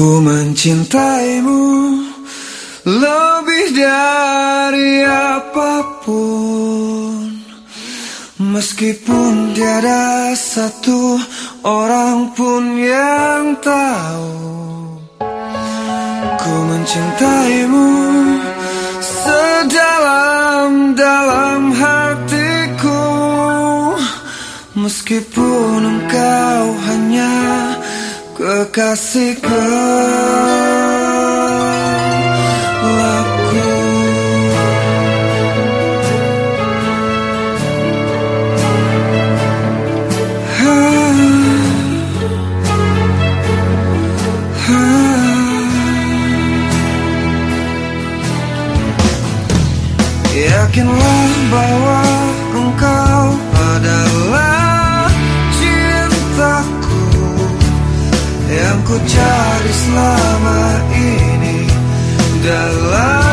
Ku mencintaimu lebih dari apa pun. Meskipun tiada satu orang pun yang tahu Ku mencintaimu sedalam-dalam hatiku. Meskipun engkau hanya kekasihku Yakinlah bahwa engkau Yang ku cari selama ini dalam